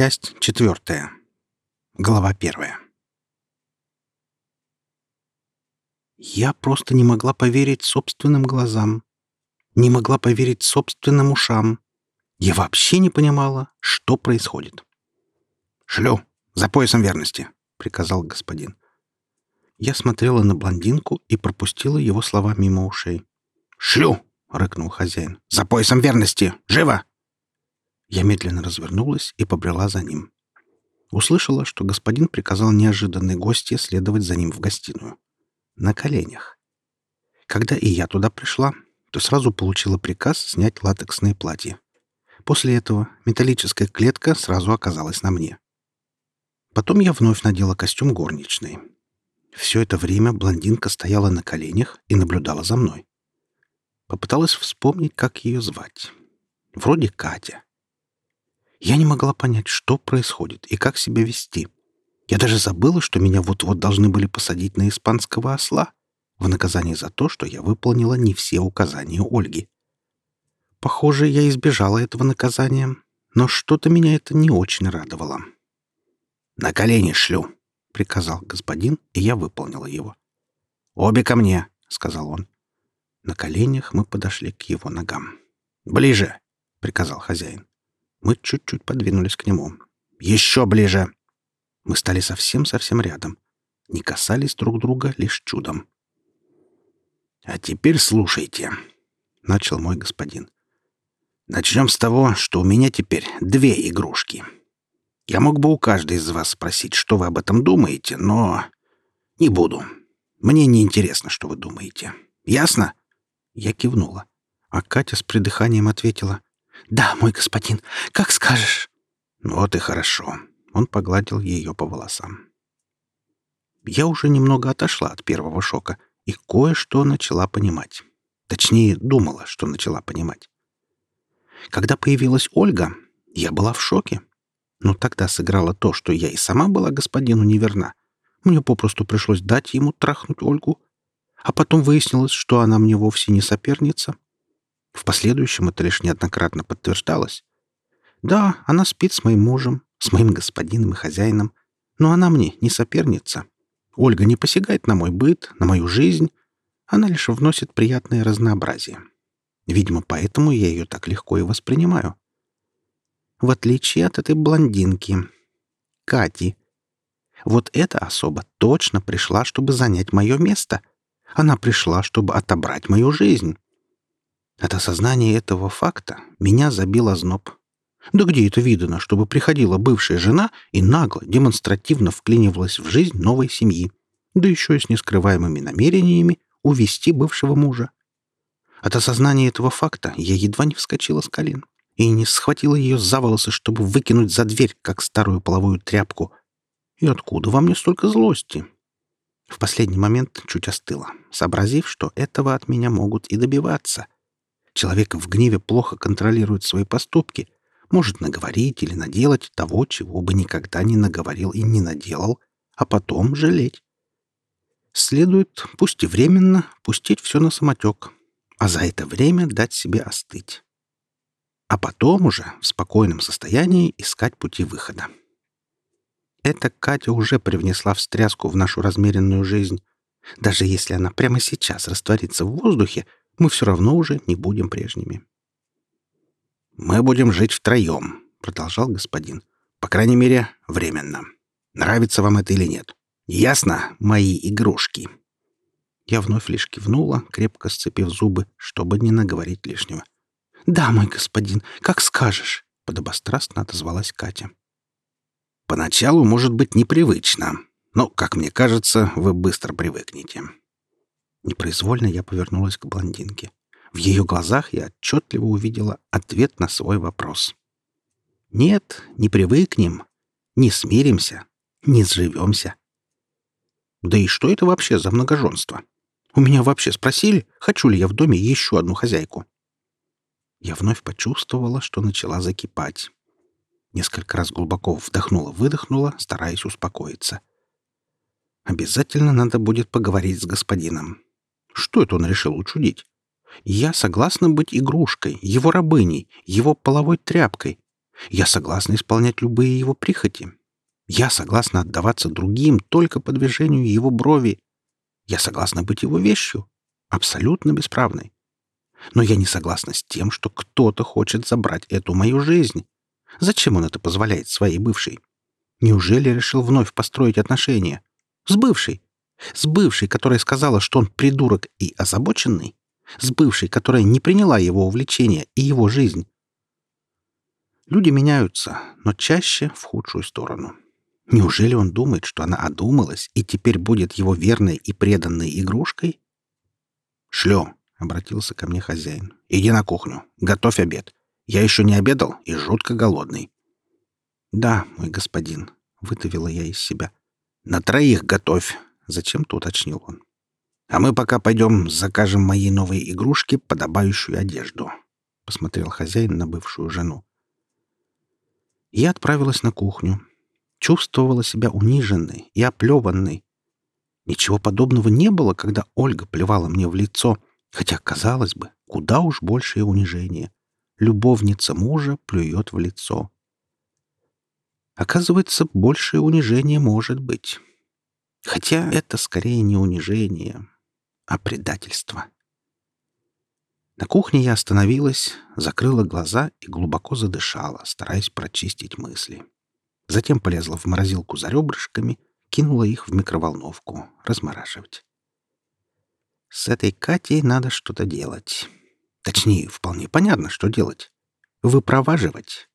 Часть четвертая. Глава первая. Я просто не могла поверить собственным глазам. Не могла поверить собственным ушам. Я вообще не понимала, что происходит. «Шлю! За поясом верности!» — приказал господин. Я смотрела на блондинку и пропустила его слова мимо ушей. «Шлю!» — рыкнул хозяин. «За поясом верности! Живо!» Я медленно развернулась и побрела за ним. Услышала, что господин приказал неожиданной гостье следовать за ним в гостиную. На коленях. Когда и я туда пришла, то сразу получила приказ снять латексное платье. После этого металлическая клетка сразу оказалась на мне. Потом я вновь надела костюм горничной. Все это время блондинка стояла на коленях и наблюдала за мной. Попыталась вспомнить, как ее звать. Вроде Катя. Я не могла понять, что происходит и как себя вести. Я даже забыла, что меня вот-вот должны были посадить на испанского осла в наказание за то, что я выполнила не все указания Ольги. Похоже, я избежала этого наказания, но что-то меня это не очень радовало. «На колени шлю», — приказал господин, и я выполнила его. «Обе ко мне», — сказал он. На коленях мы подошли к его ногам. «Ближе», — приказал хозяин. Мы чуть-чуть подвинулись к нему. «Еще ближе!» Мы стали совсем-совсем рядом. Не касались друг друга лишь чудом. «А теперь слушайте», — начал мой господин. «Начнем с того, что у меня теперь две игрушки. Я мог бы у каждой из вас спросить, что вы об этом думаете, но не буду. Мне не интересно, что вы думаете. Ясно?» Я кивнула, а Катя с придыханием ответила. «Да, мой господин, как скажешь». «Вот и хорошо». Он погладил ее по волосам. Я уже немного отошла от первого шока и кое-что начала понимать. Точнее, думала, что начала понимать. Когда появилась Ольга, я была в шоке. Но тогда сыграла то, что я и сама была господину неверна. Мне попросту пришлось дать ему трахнуть Ольгу. А потом выяснилось, что она мне вовсе не соперница, в последующем это лишь неоднократно подтверждалось. Да, она спит с моим мужем, с моим господином и хозяином, но она мне не соперница. Ольга не посягает на мой быт, на мою жизнь. Она лишь вносит приятное разнообразие. Видимо, поэтому я ее так легко и воспринимаю. В отличие от этой блондинки, Кати. Вот эта особа точно пришла, чтобы занять мое место. Она пришла, чтобы отобрать мою жизнь. От осознания этого факта меня забил озноб. Да где это видано, чтобы приходила бывшая жена и нагло, демонстративно вклинивалась в жизнь новой семьи, да еще и с нескрываемыми намерениями увести бывшего мужа? От осознания этого факта я едва не вскочила с колен и не схватила ее за волосы, чтобы выкинуть за дверь, как старую половую тряпку. И откуда во мне столько злости? В последний момент чуть остыла, сообразив, что этого от меня могут и добиваться — Человек в гневе плохо контролирует свои поступки, может наговорить или наделать того, чего бы никогда не наговорил и не наделал, а потом жалеть. Следует, пусть и временно, пустить все на самотек, а за это время дать себе остыть. А потом уже в спокойном состоянии искать пути выхода. Эта Катя уже привнесла встряску в нашу размеренную жизнь. Даже если она прямо сейчас растворится в воздухе, мы все равно уже не будем прежними. «Мы будем жить втроем», — продолжал господин. «По крайней мере, временно. Нравится вам это или нет? Ясно, мои игрушки?» Я вновь лишь кивнула, крепко сцепив зубы, чтобы не наговорить лишнего. «Да, мой господин, как скажешь», — подобострастно отозвалась Катя. «Поначалу может быть непривычно, но, как мне кажется, вы быстро привыкнете. Непроизвольно я повернулась к блондинке. В ее глазах я отчетливо увидела ответ на свой вопрос. «Нет, не привыкнем, не смиримся, не сживемся». Да и что это вообще за многоженство? У меня вообще спросили, хочу ли я в доме еще одну хозяйку. Я вновь почувствовала, что начала закипать. Несколько раз глубоко вдохнула-выдохнула, стараясь успокоиться. Обязательно надо будет поговорить с господином. Что это он решил учудить? Я согласна быть игрушкой, его рабыней, его половой тряпкой. Я согласна исполнять любые его прихоти. Я согласна отдаваться другим только по движению его брови. Я согласна быть его вещью, абсолютно бесправной. Но я не согласна с тем, что кто-то хочет забрать эту мою жизнь. Зачем он это позволяет своей бывшей? Неужели решил вновь построить отношения? С бывшей? С бывшей, которая сказала, что он придурок и озабоченный? С бывшей, которая не приняла его увлечения и его жизнь? Люди меняются, но чаще в худшую сторону. Неужели он думает, что она одумалась и теперь будет его верной и преданной игрушкой? «Шлё», — обратился ко мне хозяин, — «иди на кухню, готовь обед. Я еще не обедал и жутко голодный». «Да, мой господин», — вытавила я из себя. «На троих готовь», — зачем-то уточнил он. «А мы пока пойдем закажем моей новой игрушке подобающую одежду», — посмотрел хозяин на бывшую жену. Я отправилась на кухню. Чувствовала себя униженной и оплеванной. Ничего подобного не было, когда Ольга плевала мне в лицо, хотя, казалось бы, куда уж большее унижение. Любовница мужа плюет в лицо. Оказывается, большее унижение может быть. Хотя это скорее не унижение, а предательство. На кухне я остановилась, закрыла глаза и глубоко задышала, стараясь прочистить мысли. Затем полезла в морозилку за ребрышками, кинула их в микроволновку, размораживать. С этой Катей надо что-то делать. Точнее, вполне понятно, что делать. Выпроваживать.